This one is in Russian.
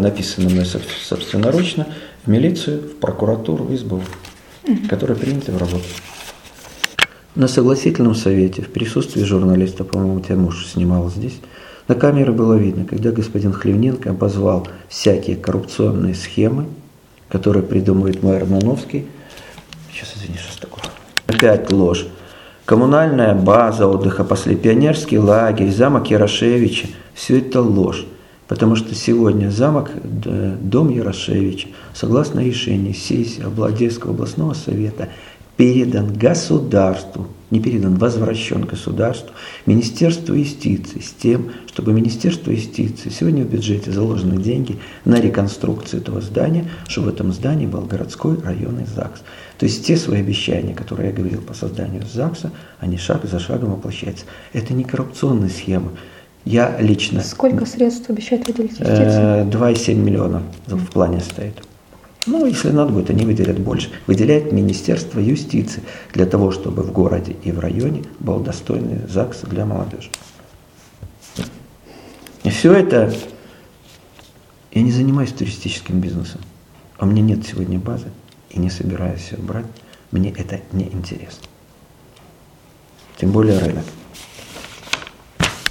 написано мной собственноручно в милицию, в прокуратуру, в СБУ, которые приняты в работу. На согласительном совете, в присутствии журналиста, по-моему, тебя муж снимал здесь, на камеры было видно, когда господин Хлевненко обозвал всякие коррупционные схемы, которые придумывает мой Армановский. Сейчас, извини, что такое? Опять ложь. Коммунальная база отдыха после пионерский лагерь, замок Ярошевича – все это ложь. Потому что сегодня замок, дом Ярошевича, согласно решению сессии Обладельского областного совета, передан государству, не передан, возвращен государству, Министерству юстиции с тем, чтобы Министерство юстиции, сегодня в бюджете заложены деньги на реконструкцию этого здания, чтобы в этом здании был городской районный ЗАГС. То есть те свои обещания, которые я говорил по созданию ЗАГСа, они шаг за шагом воплощаются. Это не коррупционная схема. Я лично... Сколько средств обещает выделить юстиция? 2,7 миллиона в плане стоит. Ну, если надо будет, они выделят больше. Выделяет Министерство юстиции для того, чтобы в городе и в районе был достойный ЗАГС для молодежи. И все это... Я не занимаюсь туристическим бизнесом. А у меня нет сегодня базы и не собираюсь ее брать. Мне это не интересно. Тем более рынок.